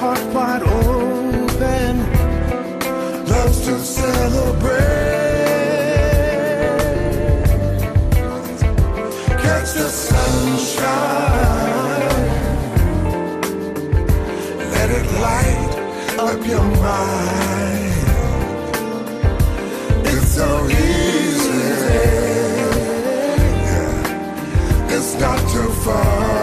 heart wide open. Loves to celebrate. Catch the sunshine. Let it light up your mind. It's so easy. It's not too far.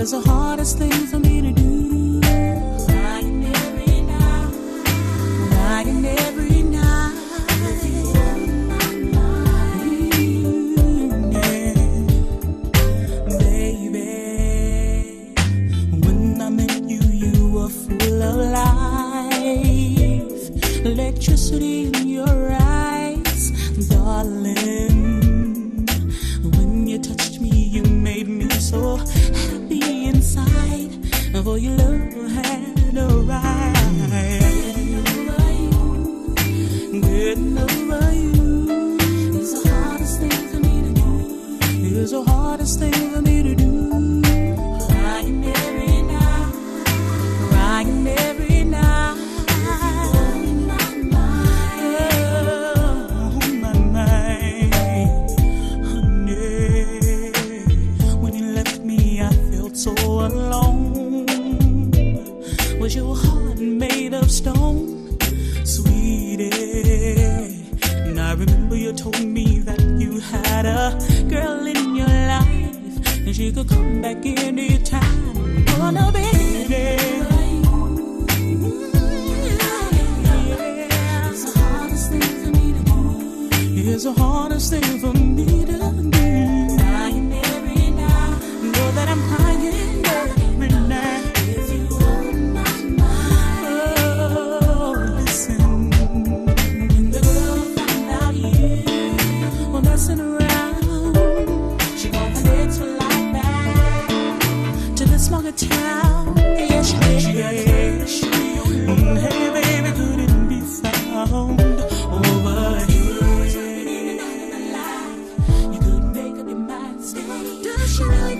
Is the hardest thing for me to do. She really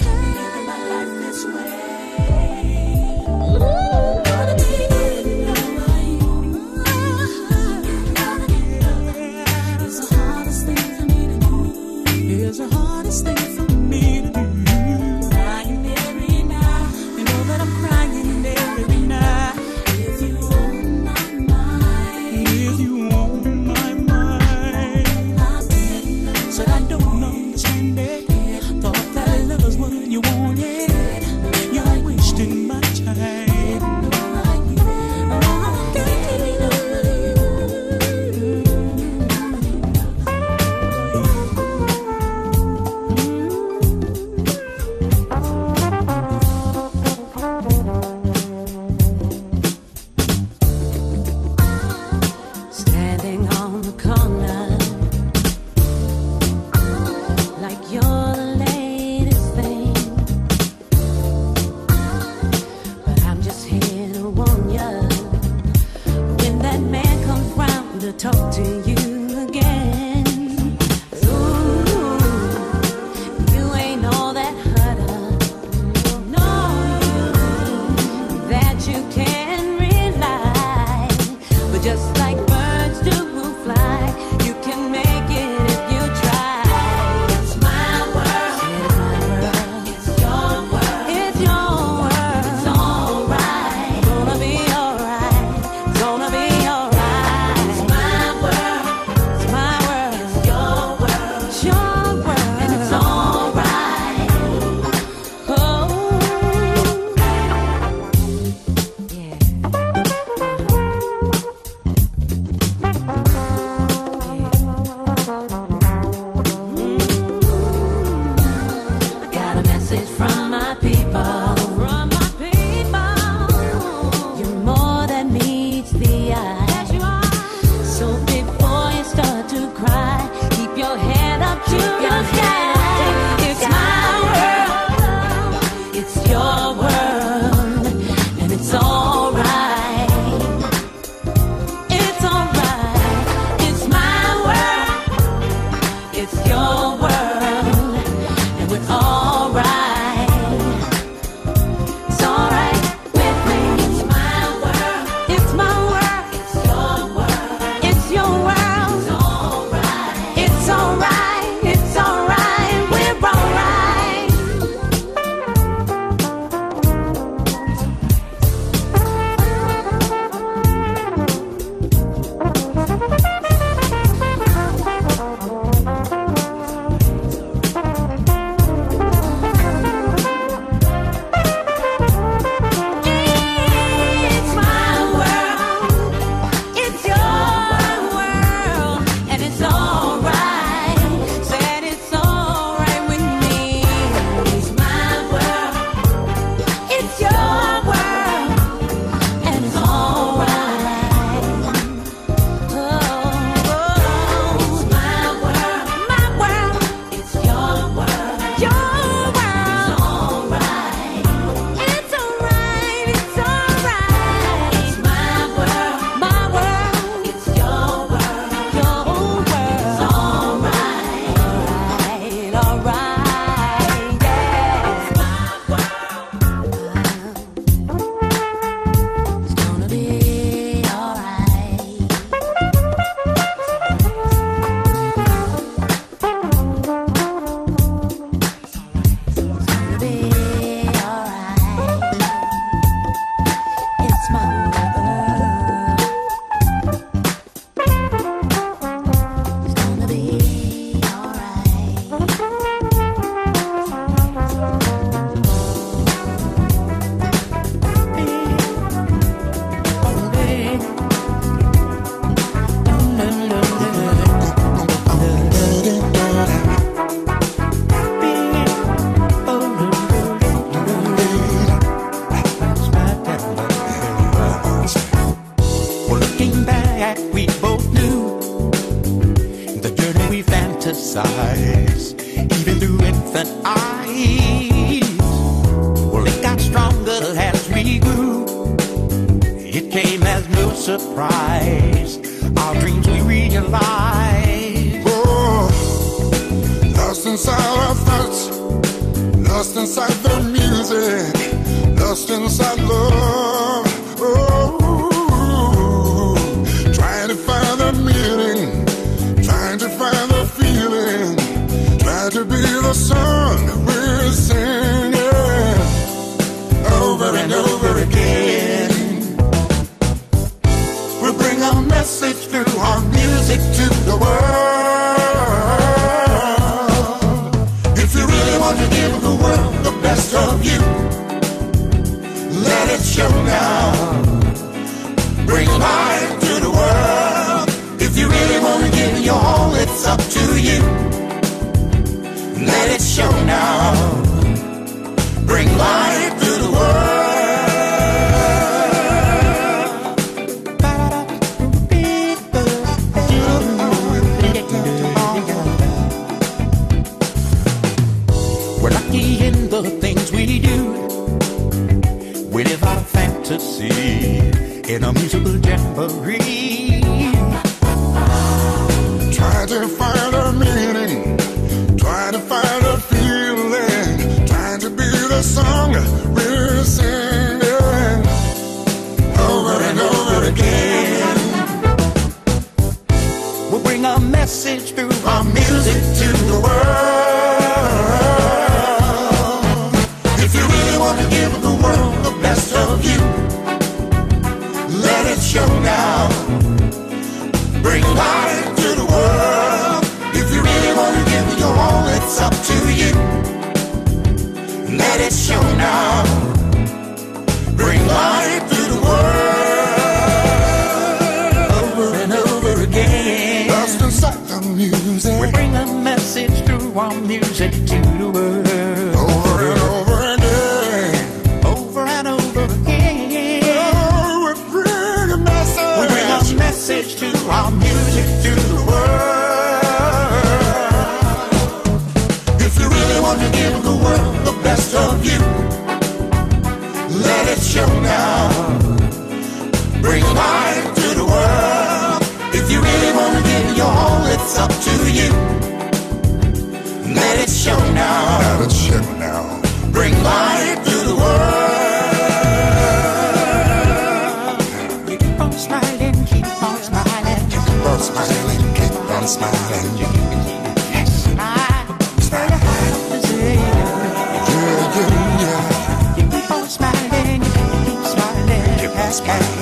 cascais.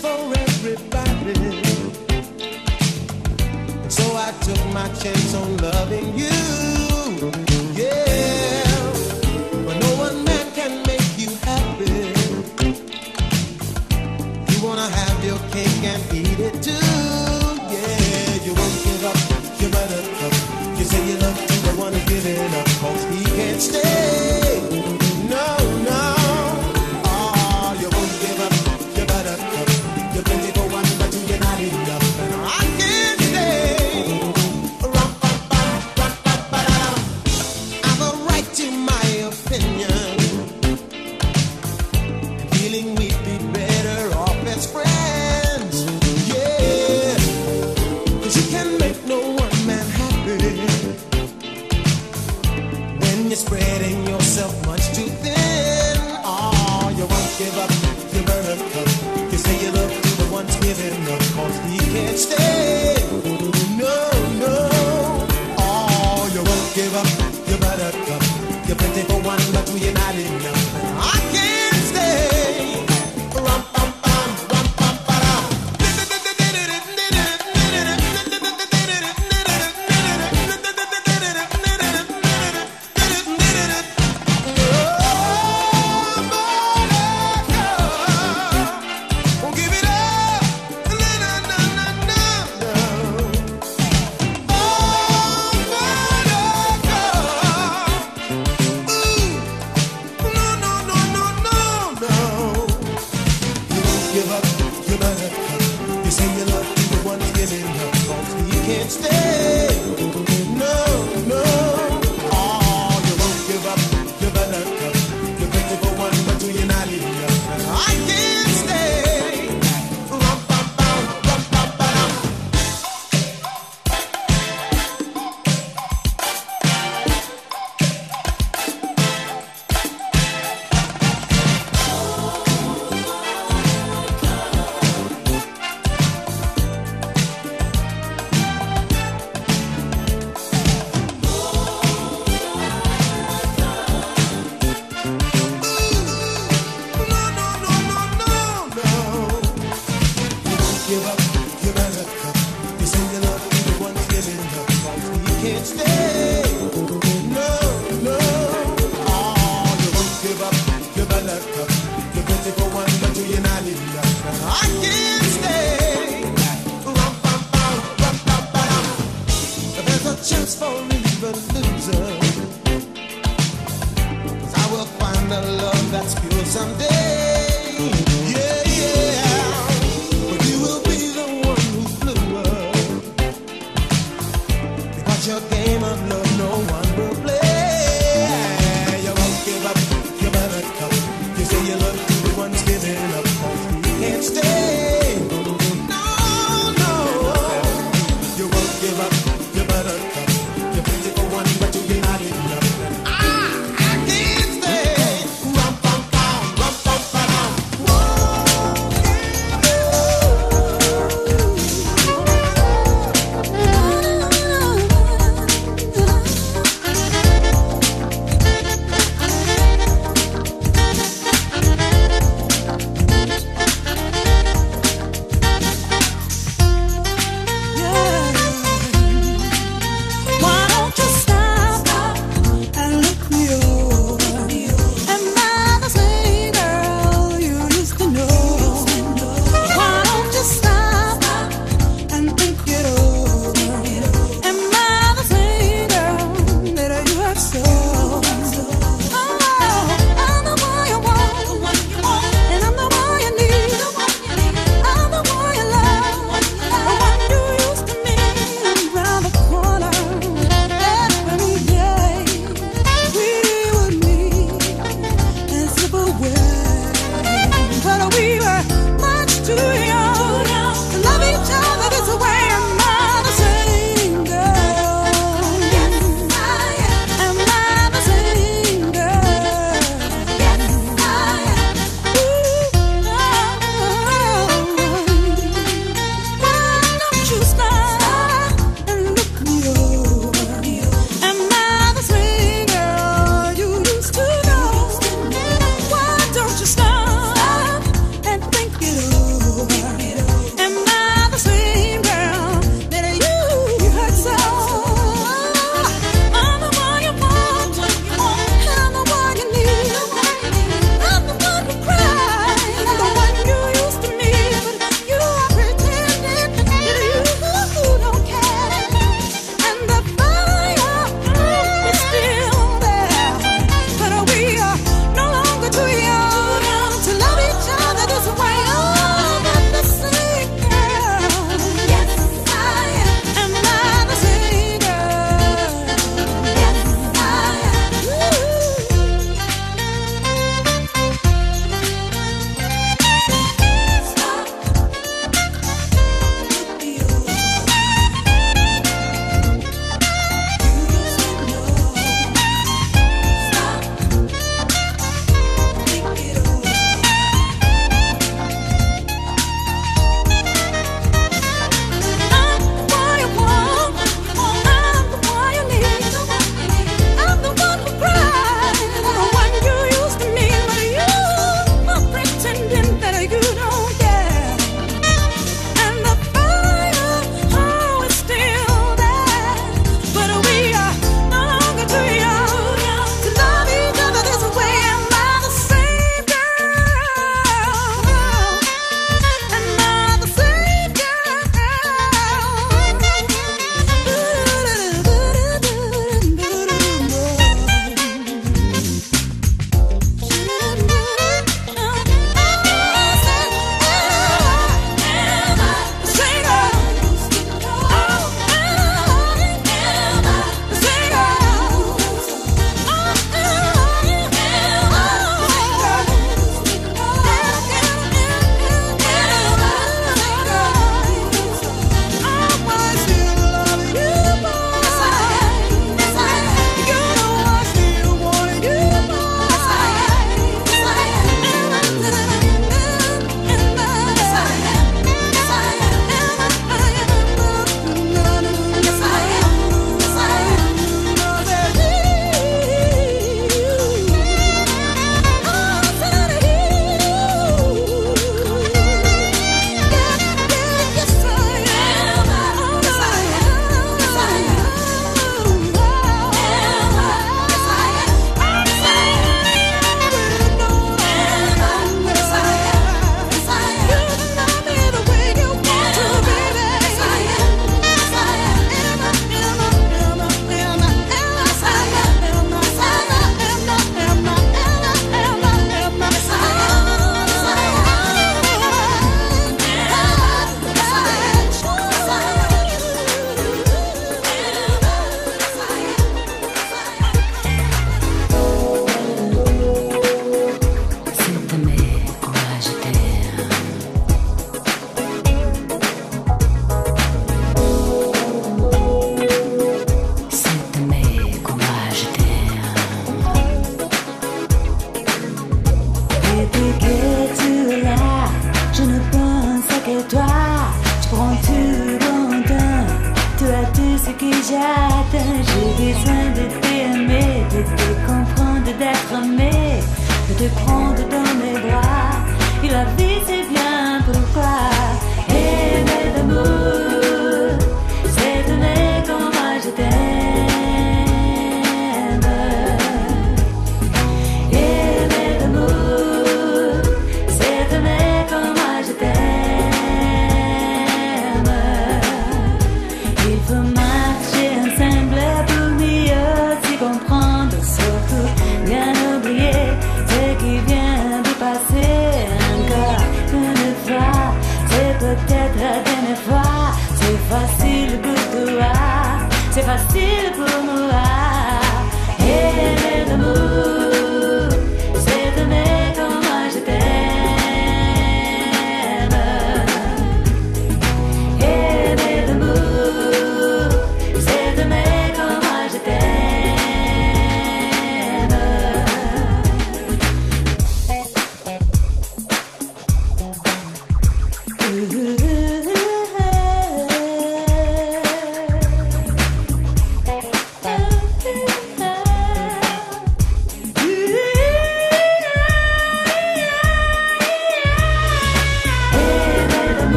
for everybody. So I took my chance on loving you. I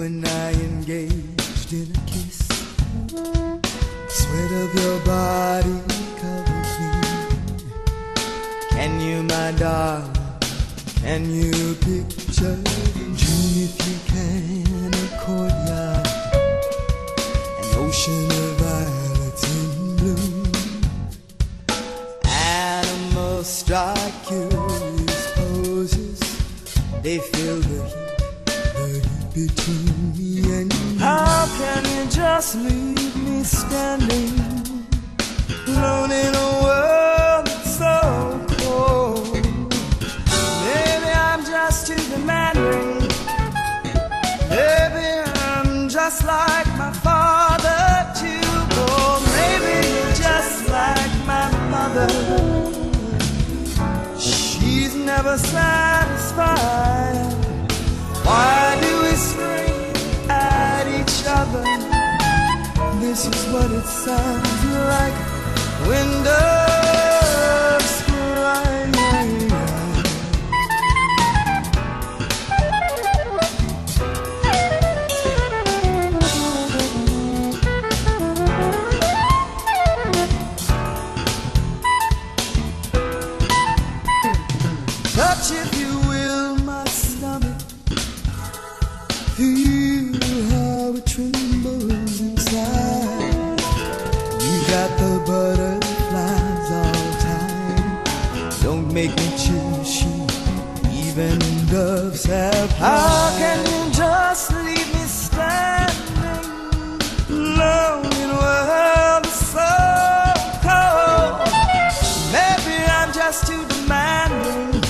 And I engaged in a kiss. Sweat of your body covers me. Can you, my darling? Can you picture June if you can? A courtyard, an ocean of violets in bloom. Animals strike curious poses. They the the heat between me and you. How can you just leave me standing alone in a world that's so cold? Maybe I'm just too demanding. Maybe I'm just like my father too bold. Maybe you're just like my mother. She's never satisfied. Why other? This is what it sounds like when doves have. How can you just leave me standing alone in a world so cold? Maybe I'm just too demanding.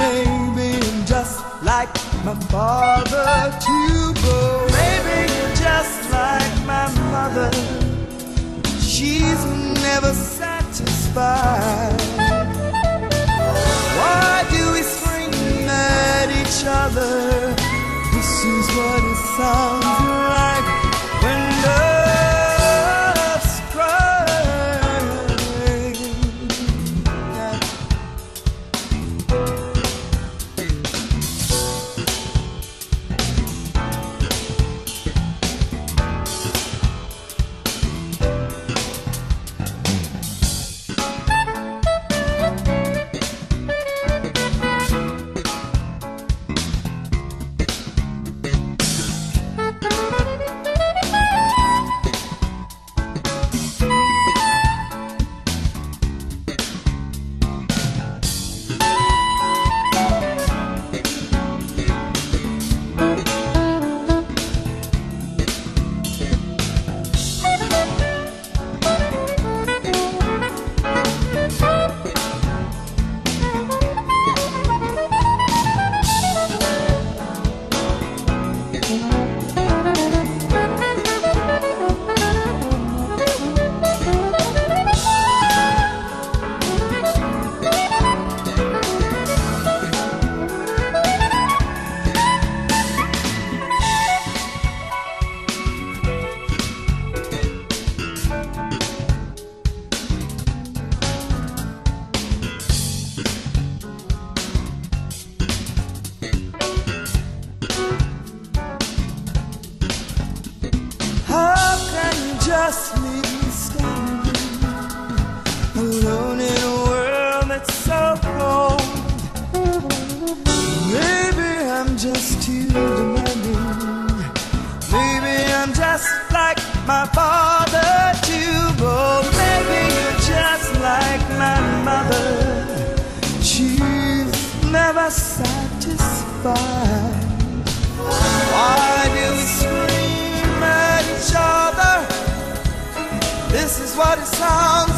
Maybe I'm just like my father too bold. Maybe you're just like my mother. She's never satisfied. Why each other? This is what it sounds like what it sounds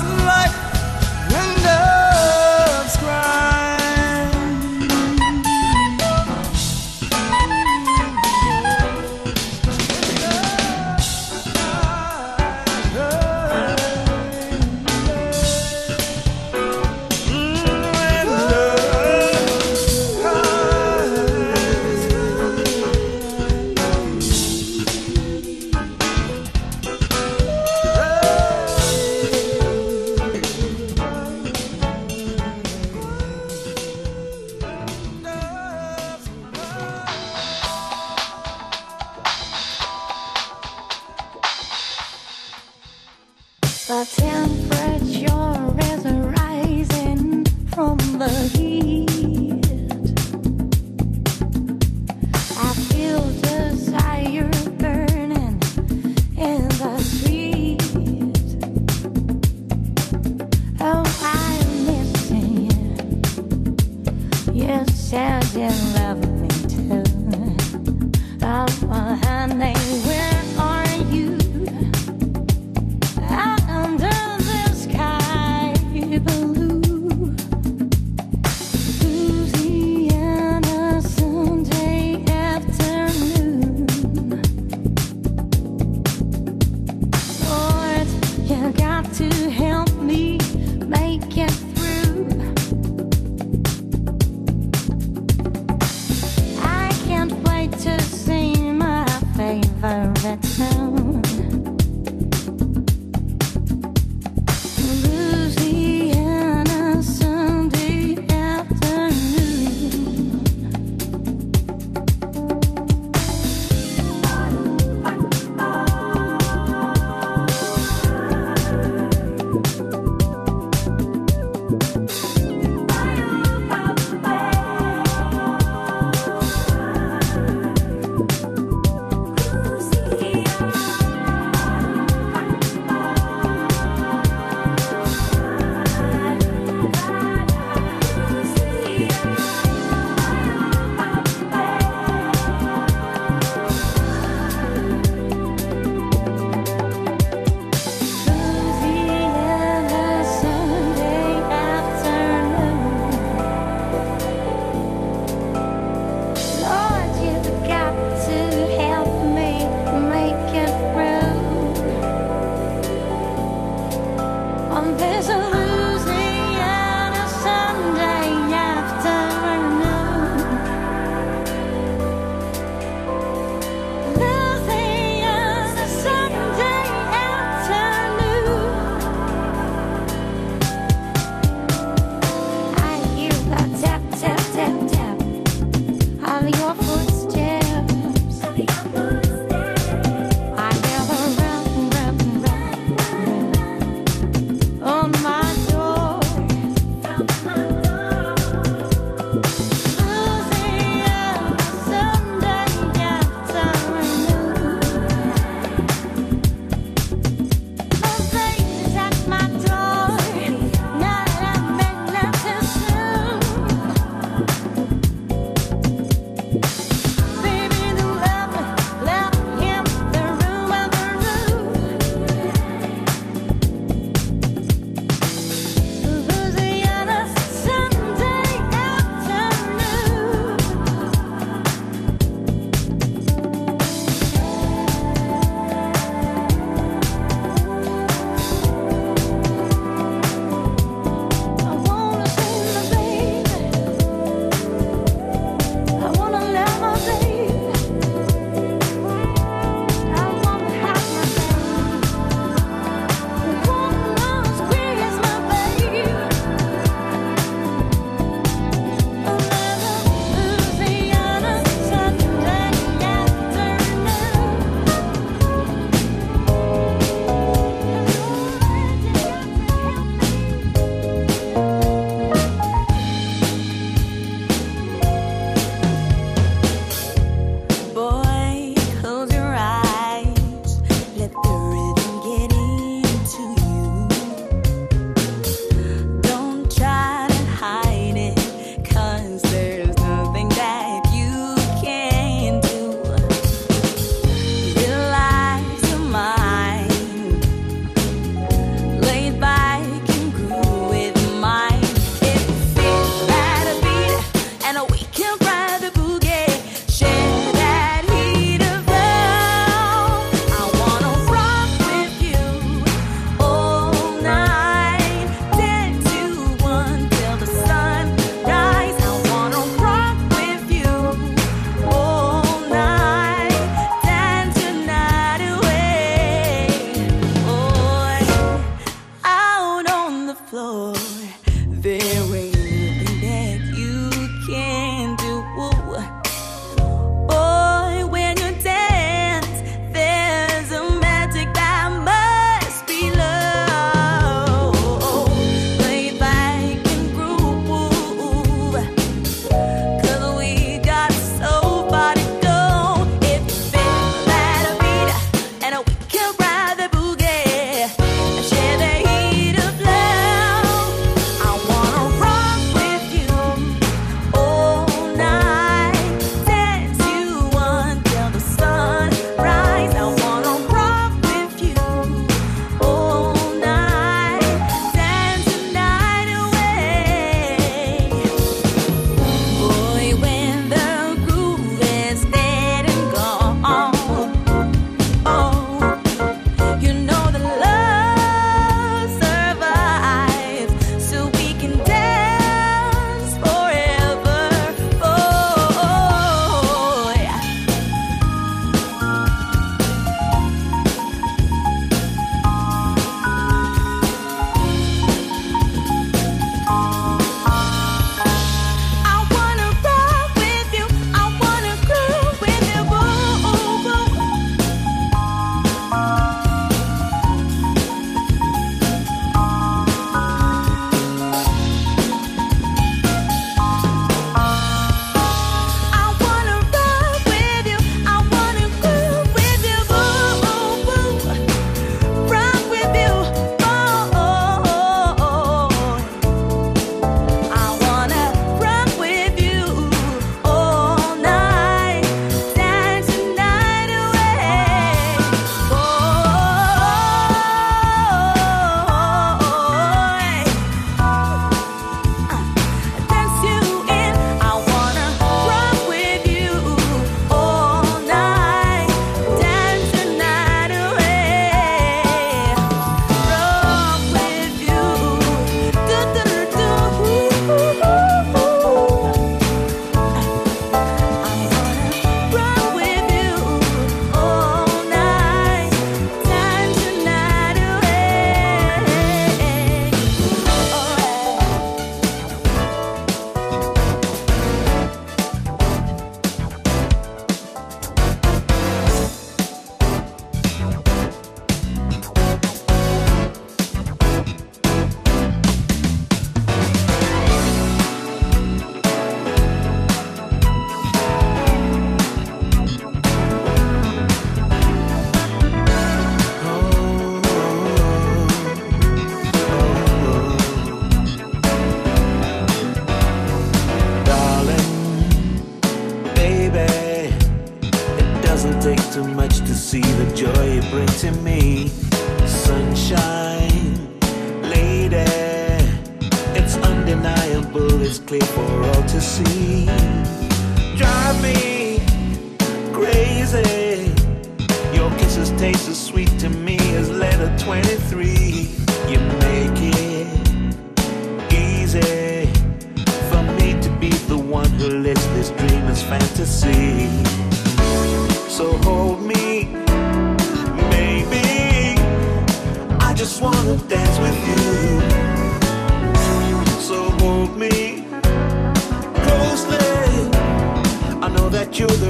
You're the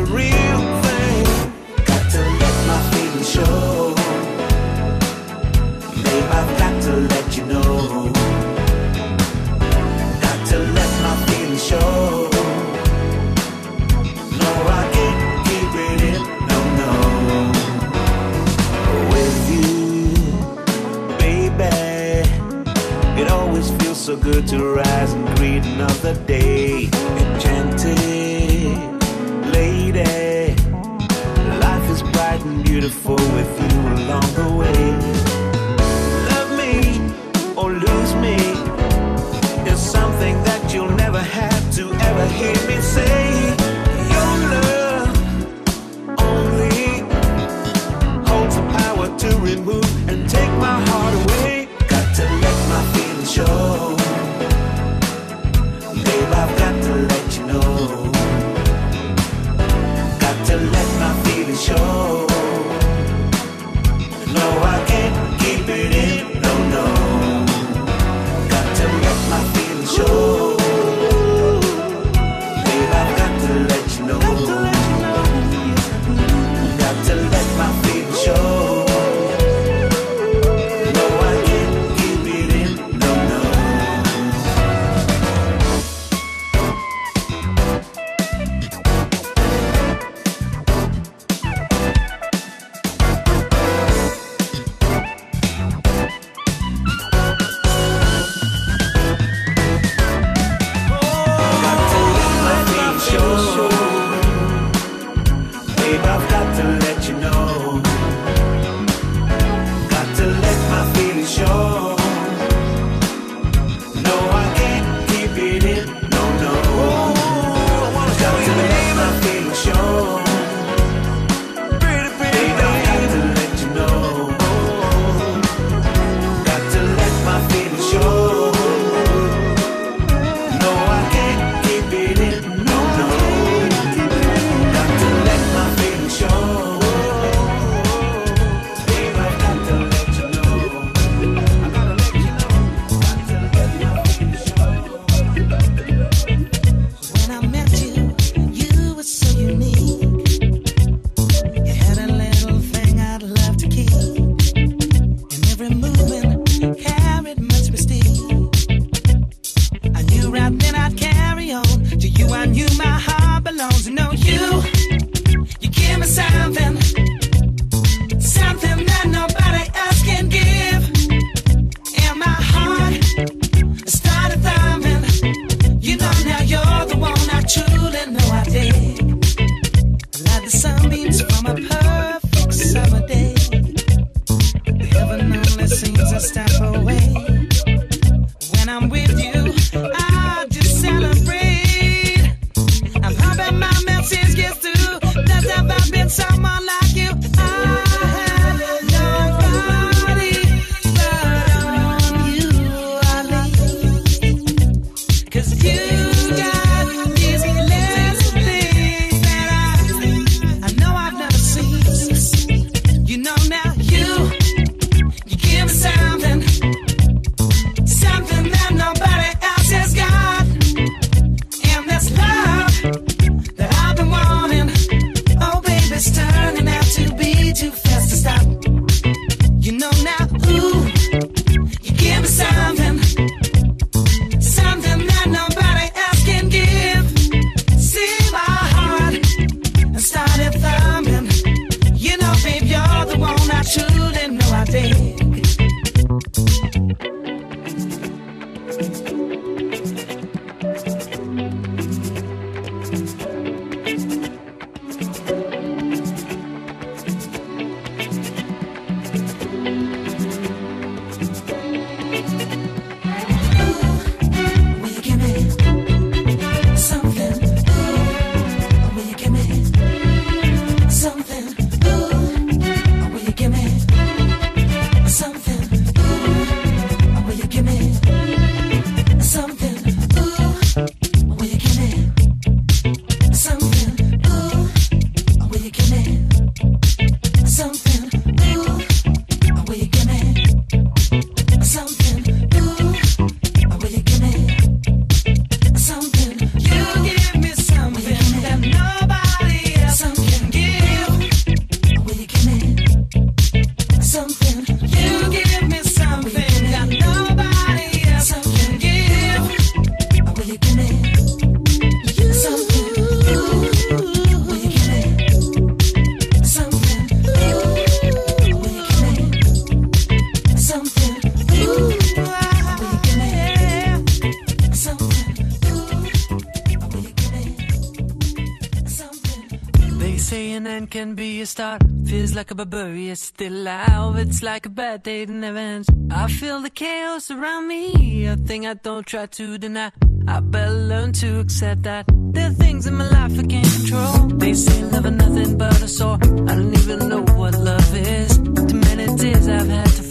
can be a start. Feels like a barbarian, still alive. It's like a bad day in never. I feel the chaos around me, a thing I don't try to deny. I better learn to accept that there are things in my life I can't control. They say love is nothing but a sore. I don't even know what love is. Too many tears I've had to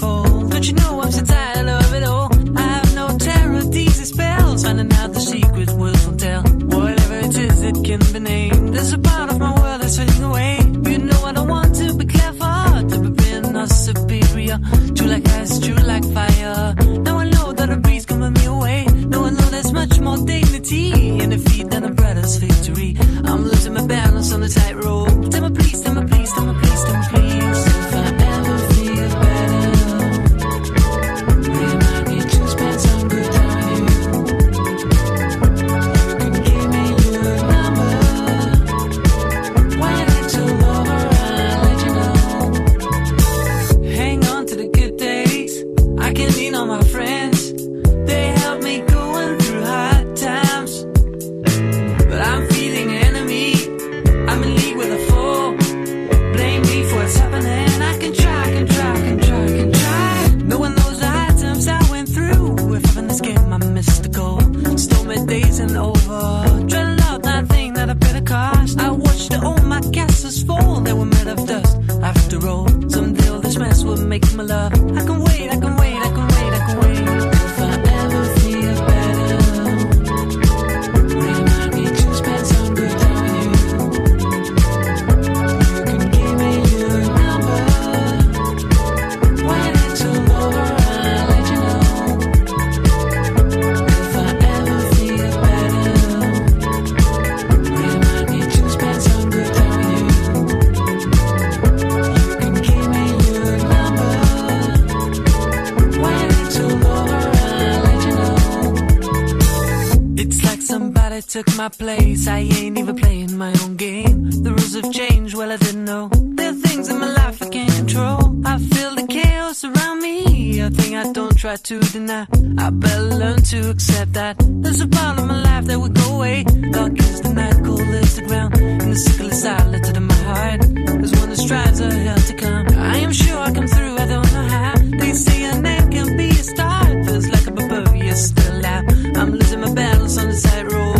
I ain't even playing my own game. The rules have changed, well, I didn't know. There are things in my life I can't control. I feel the chaos around me. A thing I don't try to deny. I better learn to accept that. There's a part of my life that would go away. Dark is the night, cold is the ground. And the sickle is silent in my heart. There's one that strives a hell to come. I am sure I come through, I don't know how. They say a name can be a start. Feels like a barbarian still out. I'm losing my battles on the tightrope.